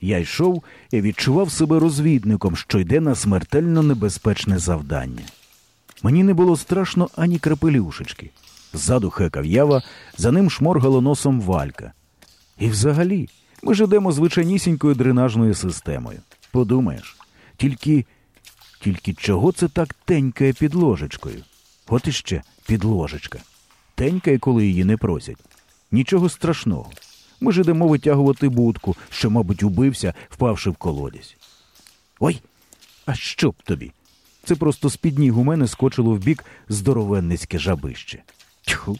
Я йшов і відчував себе розвідником, що йде на смертельно небезпечне завдання. Мені не було страшно ані крапелюшечки. Ззаду хекав ява, за ним шморгало носом валька. І взагалі, ми ж ідемо звичайнісінькою дренажною системою. Подумаєш, тільки тільки чого це так тенькає під ложечкою? От іще під ложечка. Тенькає, коли її не просять. Нічого страшного. Ми ж ідемо витягувати будку, що, мабуть, убився, впавши в колодязь. Ой, а що б тобі? Це просто з-під ніг у мене скочило в бік здоровенницьке жабище. Тьху.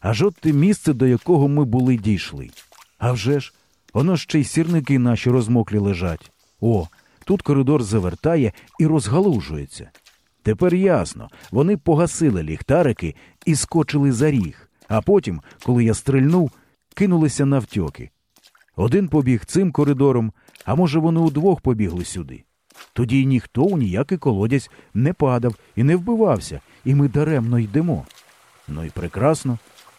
Аж от те місце, до якого ми були дійшли. А вже ж, воно ще й сірники наші розмоклі лежать. О, тут коридор завертає і розгалужується. Тепер ясно, вони погасили ліхтарики і скочили за ріг, а потім, коли я стрельнув, кинулися навтьоки. Один побіг цим коридором, а може, вони удвох побігли сюди. Тоді ніхто у ніякий колодязь не падав і не вбивався, і ми даремно йдемо. Ну і прекрасно.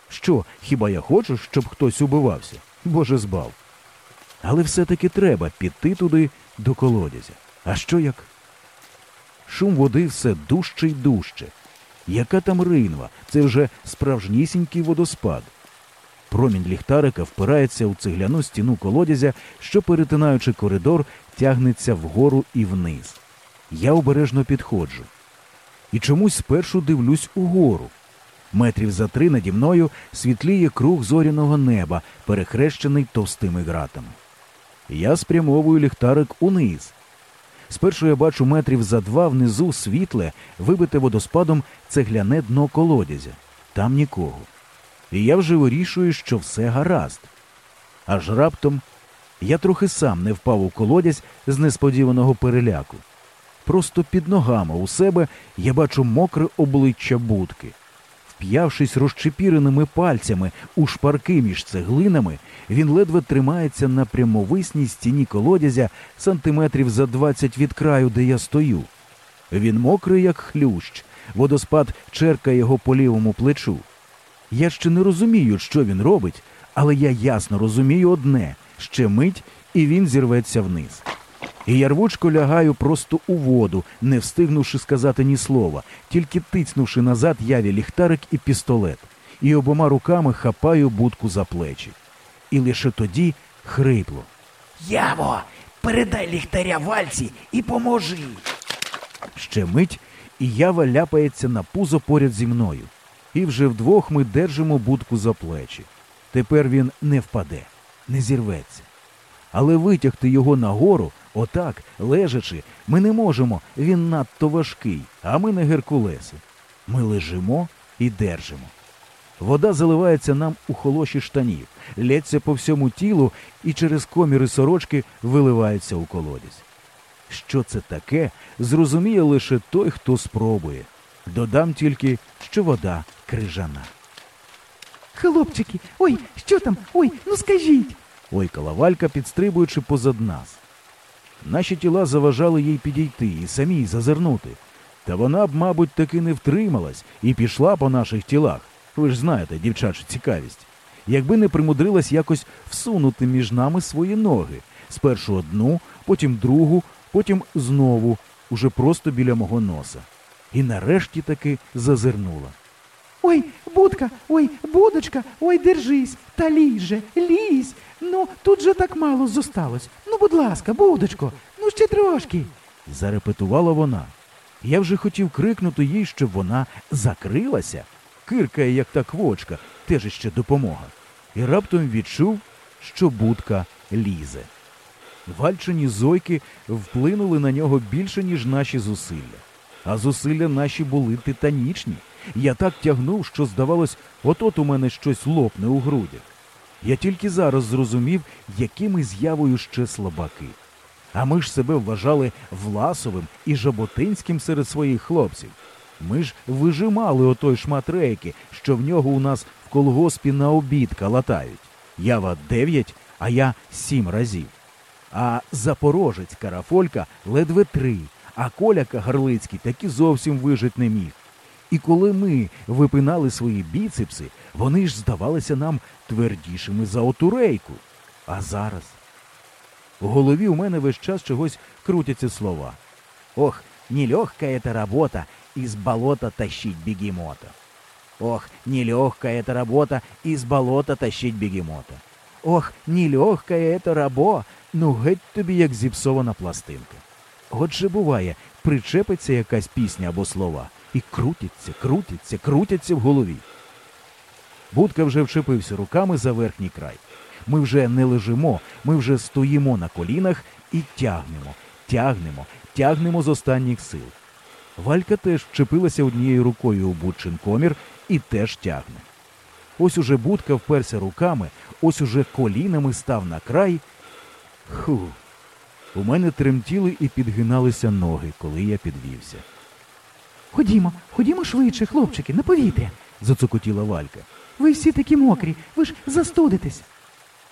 Що, хіба я хочу, щоб хтось убивався? Боже збав. Але все-таки треба піти туди до колодязя. А що як? Шум води все дужче й дужче. Яка там ринва? Це вже справжнісінький водоспад. Промінь ліхтарика впирається у цегляну стіну колодязя, що, перетинаючи коридор, тягнеться вгору і вниз. Я обережно підходжу. І чомусь спершу дивлюсь угору. Метрів за три наді мною світліє круг зоряного неба, перехрещений товстими ґратами. Я спрямовую ліхтарик униз. Спершу я бачу метрів за два внизу світле, вибите водоспадом цегляне дно колодязя. Там нікого. І я вже вирішую, що все гаразд. Аж раптом я трохи сам не впав у колодязь з несподіваного переляку. Просто під ногами у себе я бачу мокре обличчя будки. Вп'явшись розчепіреними пальцями у шпарки між цеглинами, він ледве тримається на прямовисній стіні колодязя сантиметрів за двадцять від краю, де я стою. Він мокрий, як хлющ, водоспад черкає його по лівому плечу. Я ще не розумію, що він робить, але я ясно розумію одне ще мить, і він зірветься вниз. І я рвучко лягаю просто у воду, не встигнувши сказати ні слова, тільки тицнувши назад яві ліхтарик і пістолет, і обома руками хапаю будку за плечі. І лише тоді хрипло. Яво, передай ліхтаря вальці і поможи. Ще мить, і ява ляпається на пузо поряд зі мною. І вже вдвох ми держимо будку за плечі. Тепер він не впаде, не зірветься. Але витягти його нагору, отак, лежачи, ми не можемо, він надто важкий, а ми не геркулеси. Ми лежимо і держимо. Вода заливається нам у холоші штанів, лється по всьому тілу і через коміри сорочки виливається у колодязь. Що це таке, зрозуміє лише той, хто спробує. Додам тільки, що вода крижана. Хлопчики, ой, що там? Ой, ну скажіть. Ойкала Валька, підстрибуючи позад нас. Наші тіла заважали їй підійти і самій зазирнути. Та вона б, мабуть, таки не втрималась і пішла по наших тілах. Ви ж знаєте, дівчачу цікавість. Якби не примудрилась якось всунути між нами свої ноги. Спершу одну, потім другу, потім знову, уже просто біля мого носа. І нарешті таки зазирнула. Ой, будка, ой, будочка, ой, держись, та лізь же, лізь. Ну, тут же так мало зосталось. Ну, будь ласка, будочко, ну ще трошки. Зарепетувала вона. Я вже хотів крикнути їй, щоб вона закрилася. Киркає, як та квочка, теж іще допомога. І раптом відчув, що будка лізе. Вальчині зойки вплинули на нього більше, ніж наші зусилля. А зусилля наші були титанічні. Я так тягнув, що, здавалось, от-от у мене щось лопне у грудях. Я тільки зараз зрозумів, якими з'явою ще слабаки. А ми ж себе вважали Власовим і Жаботинським серед своїх хлопців. Ми ж вижимали отой шмат рейки, що в нього у нас в колгоспі на обід калатають. Ява дев'ять, а я сім разів. А запорожець Карафолька ледве три, а Коля Кагарлицький таки зовсім вижить не міг. І коли ми випинали свої біцепси, вони ж здавалися нам твердішими за оту рейку. А зараз. В голові у мене весь час чогось крутяться слова. Ох, нелегкая эта работа из болота тащить бегемота. Ох, нелегкая эта работа из болота тащить бегемота. Ох, нелегкая эта рабо. Ну, геть тобі як зіпсована пластинка. От же буває, причепиться якась пісня або слова, і крутяться, крутяться, крутяться в голові. Будка вже вчепився руками за верхній край. Ми вже не лежимо, ми вже стоїмо на колінах і тягнемо, тягнемо, тягнемо з останніх сил. Валька теж вчепилася однією рукою у Будчин комір і теж тягне. Ось уже будка вперся руками, ось уже колінами став на край. Ху. У мене тремтіли і підгиналися ноги, коли я підвівся. Ходімо, ходімо швидше, хлопчики, на повітря. Зацокотіла Валька. Ви всі такі мокрі, ви ж застудитесь.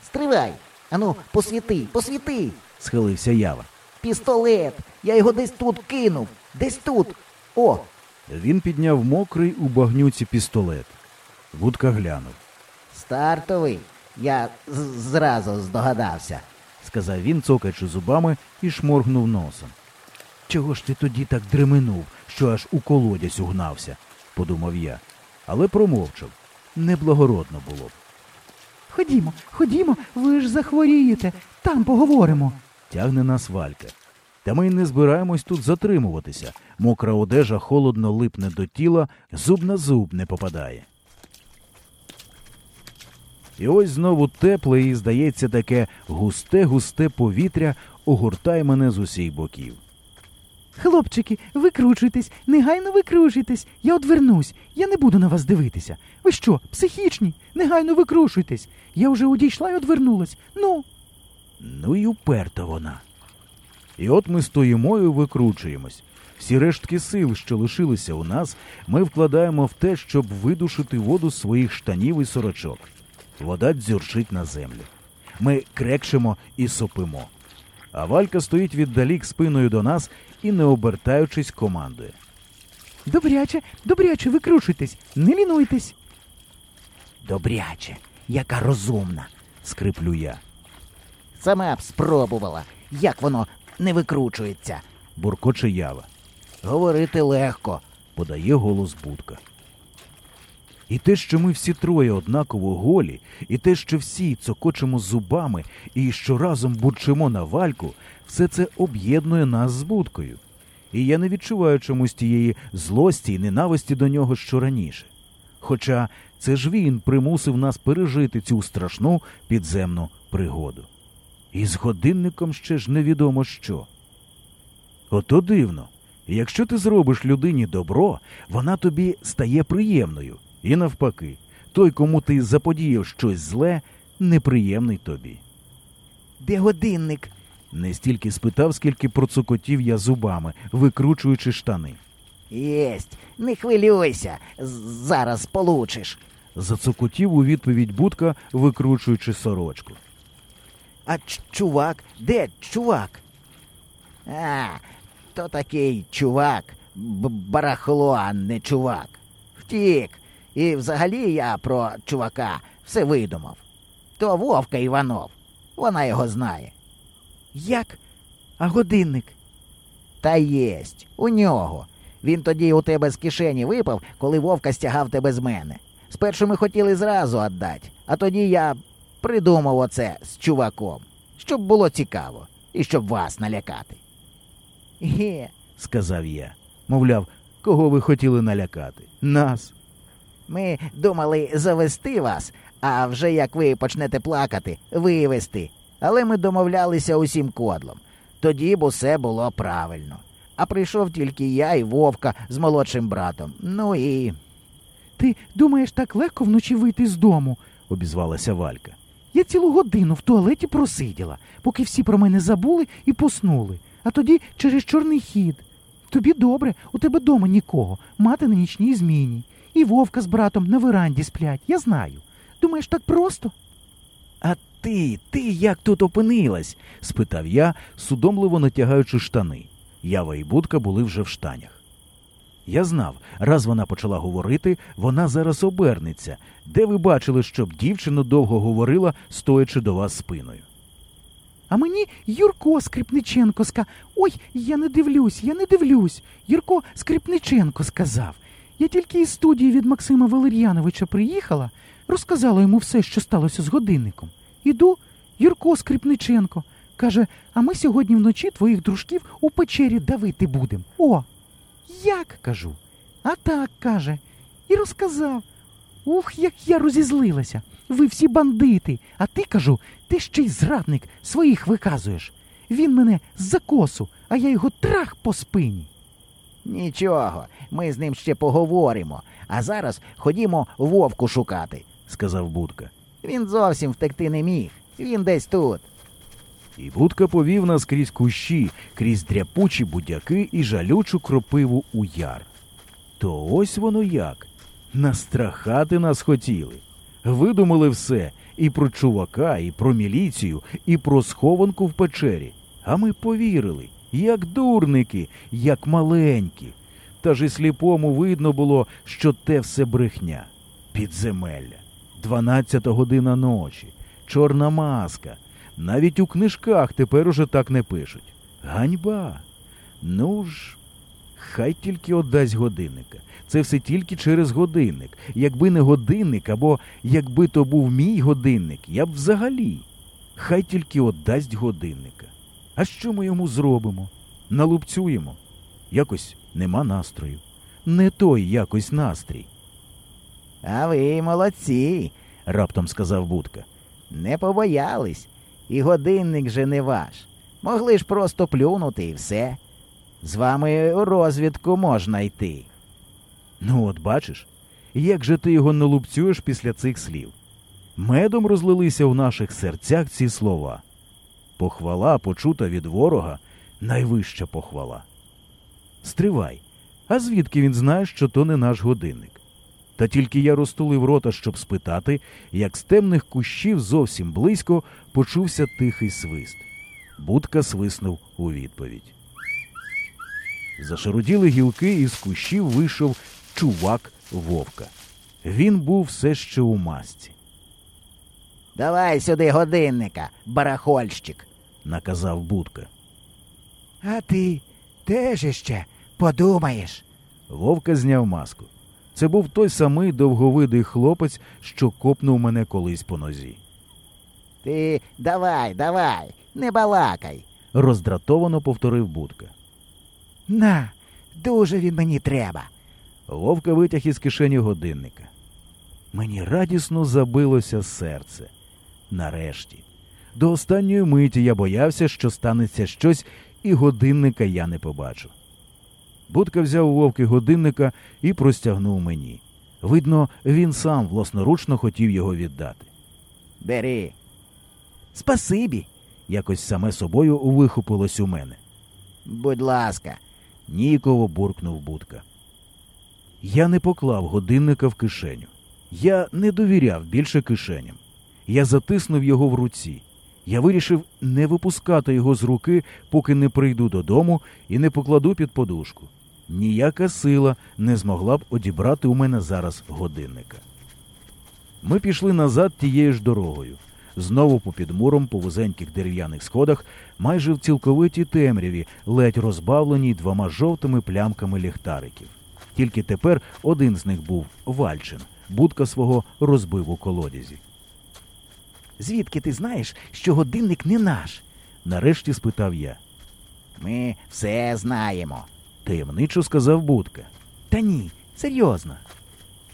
Стривай. Ану, посвіти, посвіти. Схилився ява. Пістолет. Я його десь тут кинув. Десь тут. О, Він підняв мокрий у багнюці пістолет. Будка глянув. стартовий. Я зразу здогадався. Сказав він, цокаючи зубами, і шморгнув носом. Чого ж ти тоді так дременув, що аж у колодязь угнався, подумав я, але промовчав. Неблагородно було б. Ходімо, ходімо, ви ж захворієте. Там поговоримо. Тягне нас валька. Та ми не збираємось тут затримуватися. Мокра одежа холодно липне до тіла, зуб на зуб не попадає. І ось знову тепле і, здається, таке густе-густе повітря огортає мене з усіх боків. Хлопчики, викручуйтесь, негайно викручуйтесь. Я одвернусь, я не буду на вас дивитися. Ви що, психічні? Негайно викрушуйтесь. Я вже одійшла і одвернулась. Ну, Ну і уперта вона. І от ми стоїмо і викручуємось. Всі рештки сил, що лишилися у нас, ми вкладаємо в те, щоб видушити воду з своїх штанів і сорочок. Вода дзюрчить на землю. Ми крекшимо і сопимо. А Валька стоїть віддалік спиною до нас і, не обертаючись, командує. добряче, добряче, викручуйтесь, не лінуйтесь. Добряче, яка розумна. Скриплю я. Сама б спробувала. Як воно не викручується. Буркоче ява. Говорити легко. подає голос будка. І те, що ми всі троє однаково голі, і те, що всі цокочемо зубами і що разом бурчимо на вальку, все це об'єднує нас з будкою. І я не відчуваю чомусь тієї злості і ненависті до нього, що раніше. Хоча це ж він примусив нас пережити цю страшну підземну пригоду. І з годинником ще ж невідомо що. Ото дивно. Якщо ти зробиш людині добро, вона тобі стає приємною. І навпаки, той, кому ти заподіяв щось зле, неприємний тобі. Де годинник? Не стільки спитав, скільки процокотів я зубами, викручуючи штани. Єсть, не хвилюйся. Зараз получиш. Зацокотів у відповідь будка, викручуючи сорочку. А чувак, де чувак? А, то такий чувак, барахло, а не чувак. Втік. І взагалі я про чувака все видумав. То Вовка Іванов. Вона його знає. Як? А годинник? Та єсть, у нього. Він тоді у тебе з кишені випав, коли Вовка стягав тебе з мене. Спершу ми хотіли зразу віддати, а тоді я придумав оце з чуваком, щоб було цікаво і щоб вас налякати. Ге, сказав я. Мовляв, кого ви хотіли налякати? Нас. Ми думали завести вас, а вже як ви почнете плакати, вивести. Але ми домовлялися усім кодлом. Тоді б усе було правильно. А прийшов тільки я і Вовка з молодшим братом. Ну і. Ти думаєш так легко вночі вийти з дому? обізвалася Валька. Я цілу годину в туалеті просиділа, поки всі про мене забули і поснули. А тоді через чорний хід. Тобі добре, у тебе дома нікого, мати на нічній зміні. І вовка з братом на веранді сплять, я знаю. Думаєш, так просто? А ти, ти як тут опинилась? спитав я, судомливо натягаючи штани. Ява і будка були вже в штанях. Я знав, раз вона почала говорити, вона зараз обернеться. Де ви бачили, щоб дівчина довго говорила, стоячи до вас спиною? А мені Юрко Скрипниченко ска. Ой, я не дивлюсь, я не дивлюсь. Юрко Скрипниченко сказав. Я тільки із студії від Максима Валер'яновича приїхала, розказала йому все, що сталося з годинником. Іду, Юрко Скрипниченко. Каже, а ми сьогодні вночі твоїх дружків у печері давити будемо. О, як кажу. А так каже. І розказав. Ух, як я розізлилася. Ви всі бандити. А ти кажу, ти ще й зрадник своїх виказуєш. Він мене за косу, а я його трах по спині. Нічого, ми з ним ще поговоримо. А зараз ходімо вовку шукати. сказав Будка. Він зовсім втекти не міг. Він десь тут. І Будка повів нас крізь кущі, крізь дряпучі будяки і жалючу кропиву у яр. То ось воно як. Настрахати нас хотіли. Видумали все і про чувака, і про міліцію, і про схованку в печері. А ми повірили, як дурники, як маленькі. Та ж і сліпому видно було, що те все брехня. Підземелля, дванадцята година ночі, чорна маска. Навіть у книжках тепер уже так не пишуть. Ганьба. Ну ж, хай тільки отдасть годинника. Це все тільки через годинник. Якби не годинник, або якби то був мій годинник, я б взагалі. Хай тільки отдасть годинника. А що ми йому зробимо? Налупцюємо. Якось нема настрою. Не той якось настрій, А ви молодці. раптом сказав Будка. Не побоялись. І годинник же не ваш. Могли ж просто плюнути і все. З вами у розвідку можна йти. Ну, от бачиш, як же ти його налупцюєш після цих слів? Медом розлилися в наших серцях ці слова. Похвала, почута від ворога, найвища похвала. Стривай, а звідки він знає, що то не наш годинник? Та тільки я розтулив рота, щоб спитати, як з темних кущів зовсім близько почувся тихий свист. Будка свиснув у відповідь. Зашаруділи гілки, і з кущів вийшов чувак вовка. Він був все ще у масці, Давай сюди годинника, барахольщик. Наказав Будка. А ти теж іще подумаєш. Вовка зняв маску. Це був той самий довговидий хлопець, що копнув мене колись по нозі. Ти давай, давай, не балакай. Роздратовано повторив Будка. На, дуже він мені треба. Вовка витяг із кишені годинника. Мені радісно забилося серце. Нарешті. До останньої миті я боявся, що станеться щось, і годинника я не побачу. Будка взяв у вовки годинника і простягнув мені. Видно, він сам власноручно хотів його віддати. Бери. Спасибі. Якось саме собою вихопилось у мене. Будь ласка. Ніяково буркнув Будка. Я не поклав годинника в кишеню. Я не довіряв більше кишеням. Я затиснув його в руці. Я вирішив не випускати його з руки, поки не прийду додому і не покладу під подушку. Ніяка сила не змогла б одібрати у мене зараз годинника. Ми пішли назад тією ж дорогою. Знову попід муром по вузеньких дерев'яних сходах, майже в цілковитій темряві, ледь розбавленій двома жовтими плямками ліхтариків. Тільки тепер один з них був Вальчин. Будка свого розбив у колодязі. Звідки ти знаєш, що годинник не наш? Нарешті спитав я. Ми все знаємо. Таємничо сказав Будка. Та ні, серйозно.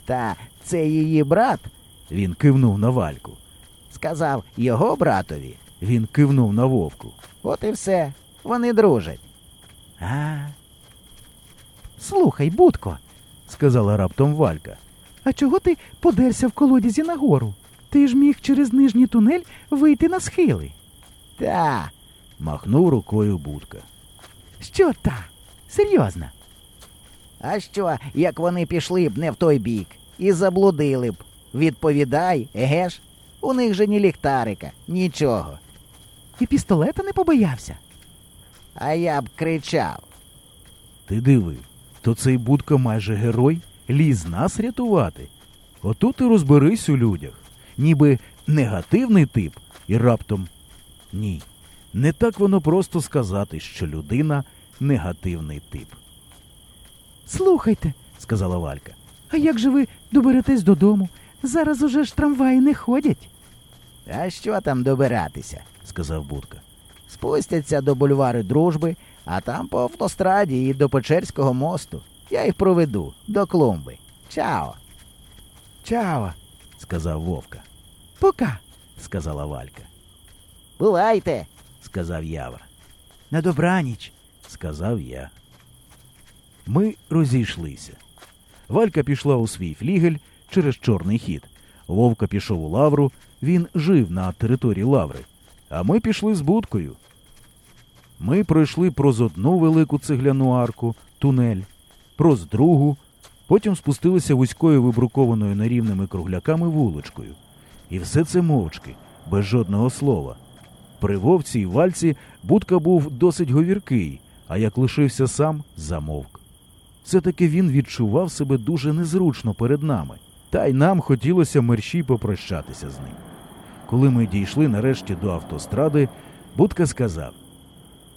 Та це її брат Він кивнув на вальку. сказав його братові. Він кивнув на вовку. От і все. Вони дружать. А. Слухай, Будко, Сказала раптом Валька. а чого ти подерся в колодязі нагору? Ти ж міг через нижній тунель вийти на схили. Та, Махнув рукою Будка. Що та? Серйозно. а що, як вони пішли б не в той бік і заблудили б? Відповідай, еге ж? У них же ні ліхтарика, нічого. І пістолета не побоявся. А я б кричав. Ти диви, то цей Будка майже герой ліз нас рятувати. Отут і розберись у людях. Ніби негативний тип, і раптом ні. Не так воно просто сказати, що людина негативний тип, Слухайте, сказала Валька. а як же ви доберетесь додому? Зараз уже ж трамваї не ходять. А що там добиратися? сказав Будка. Спустяться до бульвару дружби, а там по автостраді і до Печерського мосту. Я їх проведу до клумби. Чао. Чао, сказав Вовка, Пока. сказала Валька, Бувайте. сказав Ява, На добраніч. сказав я. Ми розійшлися. Валька пішла у свій флігель через чорний хід. Вовка пішов у лавру, він жив на території лаври. А ми пішли з будкою. Ми пройшли проз одну велику цегляну арку, тунель, проз другу, потім спустилися вузькою вибрукованою нерівними кругляками вуличкою. І все це мовчки, без жодного слова. При вовці і вальці будка був досить говіркий, а як лишився сам, замовк. Все-таки він відчував себе дуже незручно перед нами, та й нам хотілося мерщій попрощатися з ним. Коли ми дійшли нарешті до автостради, будка сказав: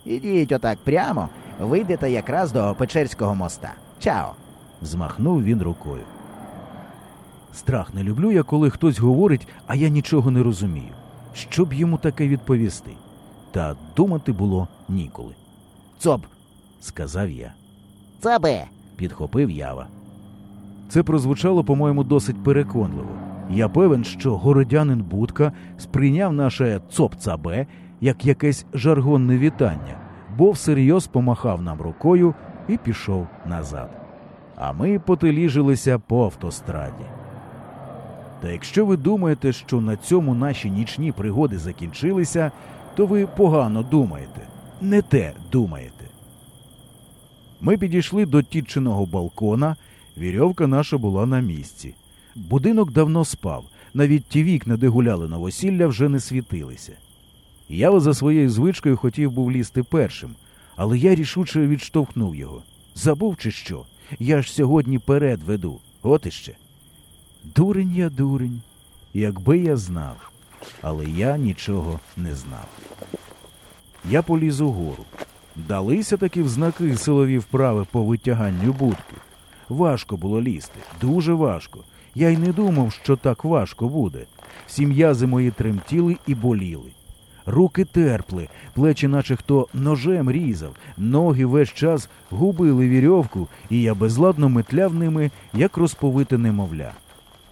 Ідіть отак прямо, вийдете якраз до Печерського моста. Чао. Змахнув він рукою. Страх не люблю я, коли хтось говорить, а я нічого не розумію. Що б йому таке відповісти? Та думати було ніколи. Цоп, сказав я. Цабе. підхопив ява. Це прозвучало, по-моєму, досить переконливо. Я певен, що городянин Будка сприйняв наше цоп-цабе як якесь жаргонне вітання, бо всерйоз помахав нам рукою і пішов назад. А ми потеліжилися по автостраді. Та якщо ви думаєте, що на цьому наші нічні пригоди закінчилися, то ви погано думаєте, не те думаєте. Ми підійшли до тітчиного балкона, вірьовка наша була на місці. Будинок давно спав, навіть ті вікна, де гуляли на весілля, вже не світилися. Я за своєю звичкою хотів був лізти першим, але я рішуче відштовхнув його. Забув чи що? Я ж сьогодні перед веду. От іще. Дурень я дурень, якби я знав, але я нічого не знав. Я поліз угору. Далися такі взнаки силові вправи по витяганню будки. Важко було лізти, дуже важко. Я й не думав, що так важко буде. Всі м'язи мої тремтіли і боліли. Руки терпли, плечі, наче хто ножем різав, ноги весь час губили вірьовку, і я безладно метляв ними, як розповите немовля.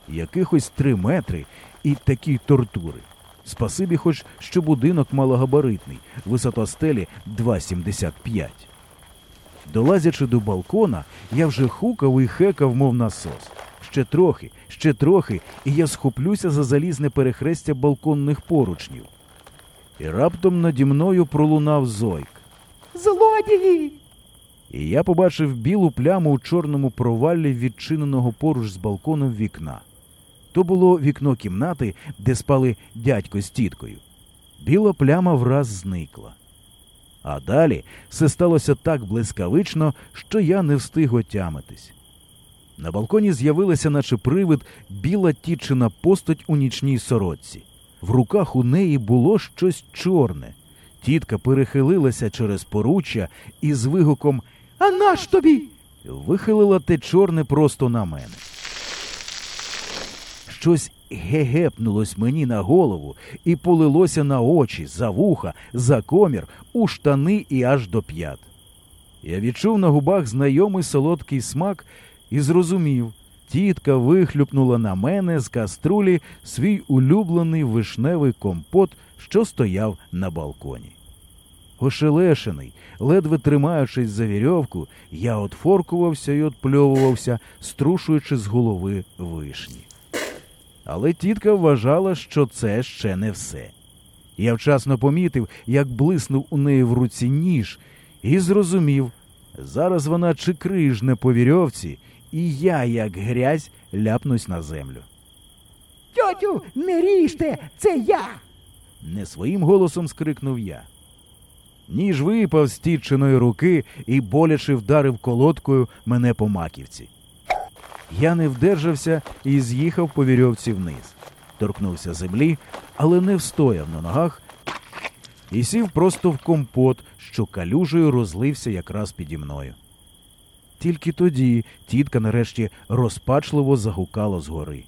Якихось три метри і такі тортури. Спасибі, хоч що будинок малогабаритний, висота стелі 2,75. Долазячи до балкона, я вже хукав і хекав, мов насос. Ще трохи, ще трохи, і я схоплюся за залізне перехрестя балконних поручнів. І раптом наді мною пролунав зойк. Злодії! І я побачив білу пляму у чорному проваллі відчиненого поруч з балконом вікна. То було вікно кімнати, де спали дядько з тіткою. Біла пляма враз зникла. А далі все сталося так блискавично, що я не встиг отямитись. На балконі з'явилася, наче привид, біла тічина постать у нічній сорочці. В руках у неї було щось чорне. Тітка перехилилася через поруччя і з вигуком А наш тобі? вихилила те чорне просто на мене. Щось гегепнулось мені на голову і полилося на очі, за вуха, за комір, у штани і аж до п'ят. Я відчув на губах знайомий солодкий смак і зрозумів, тітка вихлюпнула на мене з каструлі свій улюблений вишневий компот, що стояв на балконі. Ошелешений, ледве тримаючись за вірьовку, я отфоркувався і отпльовувався, струшуючи з голови вишні. Але тітка вважала, що це ще не все. Я вчасно помітив, як блиснув у неї в руці ніж, і зрозумів, зараз вона чи крижне по вірьовці, і я, як грязь, ляпнусь на землю. Тьотю, не ріжте! Це я! Не своїм голосом скрикнув я. Ніж випав з тітчиної руки і боляче вдарив колодкою мене по маківці. Я не вдержався і з'їхав по вірьовці вниз. Торкнувся землі, але не встояв на ногах і сів просто в компот, що калюжею розлився якраз піді мною. Тільки тоді тітка нарешті розпачливо загукала згори.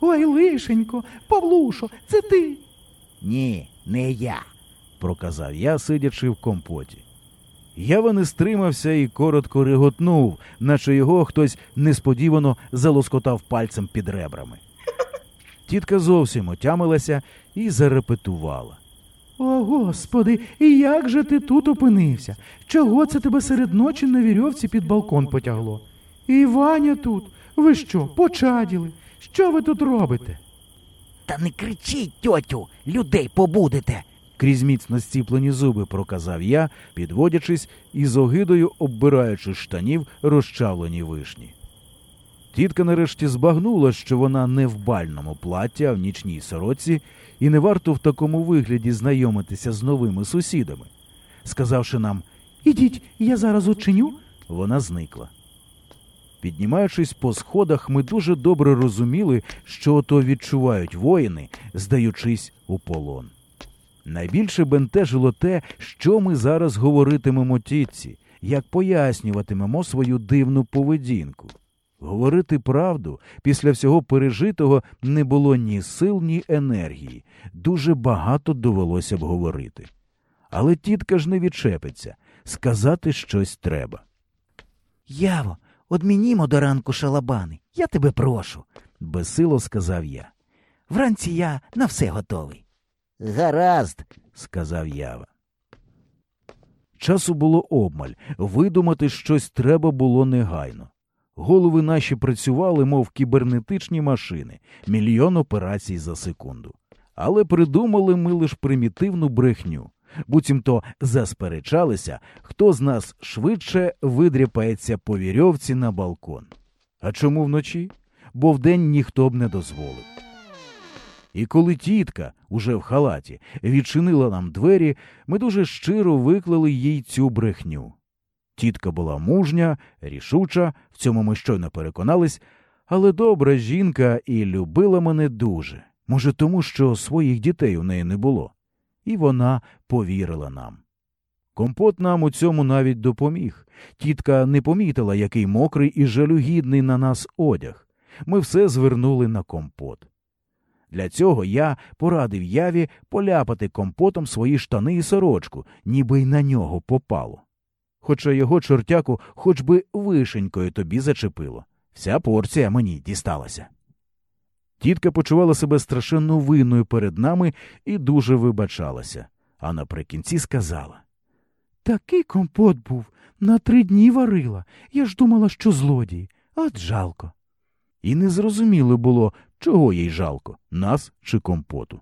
Ой, лишенько, Павлушо, це ти. Ні, не я. проказав я, сидячи в компоті. Ява не стримався і коротко реготнув, наче його хтось несподівано залоскотав пальцем під ребрами. Тітка зовсім отямилася і зарепетувала. О, господи, і як же ти тут опинився? Чого це тебе серед ночі на вірьовці під балкон потягло? І Ваня тут. Ви що, почаділи? Що ви тут робите? Та не кричіть, тьотю, людей побудете. Крізь міцно стіплені зуби проказав я, підводячись і з огидою оббираючи штанів розчавлені вишні. Тітка нарешті збагнула, що вона не в бальному платі, а в нічній сороці, і не варто в такому вигляді знайомитися з новими сусідами. Сказавши нам, Ідіть, я зараз очиню. вона зникла. Піднімаючись по сходах, ми дуже добре розуміли, що ото відчувають воїни, здаючись у полон. Найбільше бентежило те, що ми зараз говоритимемо тітці, як пояснюватимемо свою дивну поведінку. Говорити правду після всього пережитого не було ні сил, ні енергії. Дуже багато довелося б говорити. Але тітка ж не відчепиться. Сказати щось треба. Яво, одмінімо до ранку шалабани. Я тебе прошу. Безсило сказав я. Вранці я на все готовий. Гаразд. сказав Ява. Часу було обмаль, видумати щось треба було негайно. Голови наші працювали, мов кібернетичні машини, мільйон операцій за секунду. Але придумали ми лиш примітивну брехню. Буцімто засперечалися, хто з нас швидше видряпається по вірьовці на балкон. А чому вночі? Бо вдень ніхто б не дозволив. І коли тітка, уже в халаті, відчинила нам двері, ми дуже щиро виклали їй цю брехню. Тітка була мужня, рішуча, в цьому ми щойно переконались, але добра жінка і любила мене дуже, може, тому що своїх дітей у неї не було. І вона повірила нам. Компот нам у цьому навіть допоміг. Тітка не помітила, який мокрий і жалюгідний на нас одяг. Ми все звернули на компот. Для цього я порадив яві поляпати компотом свої штани і сорочку, ніби й на нього попало. Хоча його чортяку хоч би вишенькою тобі зачепило. Вся порція мені дісталася. Тітка почувала себе страшенно винною перед нами і дуже вибачалася, а наприкінці сказала Такий компот був. На три дні варила. Я ж думала, що злодій. От жалко. і незрозуміло було, чого їй жалко нас чи компоту.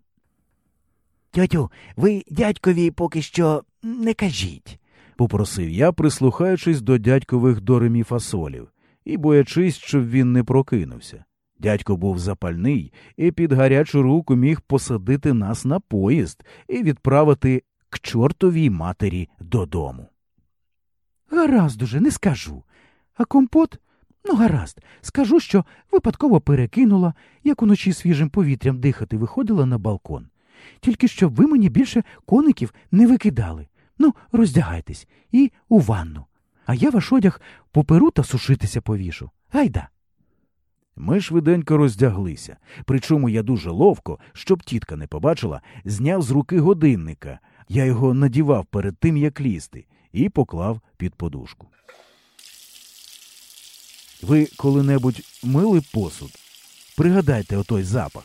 Тьотю, ви дядькові поки що не кажіть. Попросив я, прислухаючись до дядькових доремі фасолів, і боячись, щоб він не прокинувся. Дядько був запальний і під гарячу руку міг посадити нас на поїзд і відправити к чортовій матері додому. Гаразд уже, не скажу. А компот? Ну, гаразд, скажу, що випадково перекинула, як уночі свіжим повітрям дихати виходила на балкон. Тільки щоб ви мені більше коників не викидали. Ну, роздягайтесь і у ванну. А я ваш одяг поперу та сушитися повішу. Гайда. Ми швиденько роздяглися, причому я дуже ловко, щоб тітка не побачила, зняв з руки годинника. Я його надівав перед тим, як лізти, і поклав під подушку. Ви коли-небудь мили посуд? Пригадайте отой запах.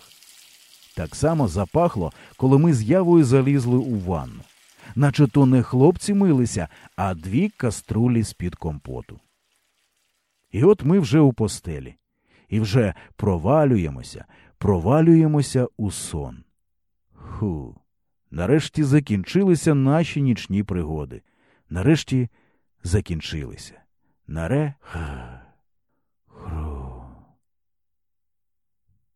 Так само запахло, коли ми з явою залізли у ванну. Наче то не хлопці милися, а дві каструлі з-під компоту. І от ми вже у постелі і вже провалюємося, провалюємося у сон. Ху. Нарешті закінчилися наші нічні пригоди. Нарешті закінчилися. Наре.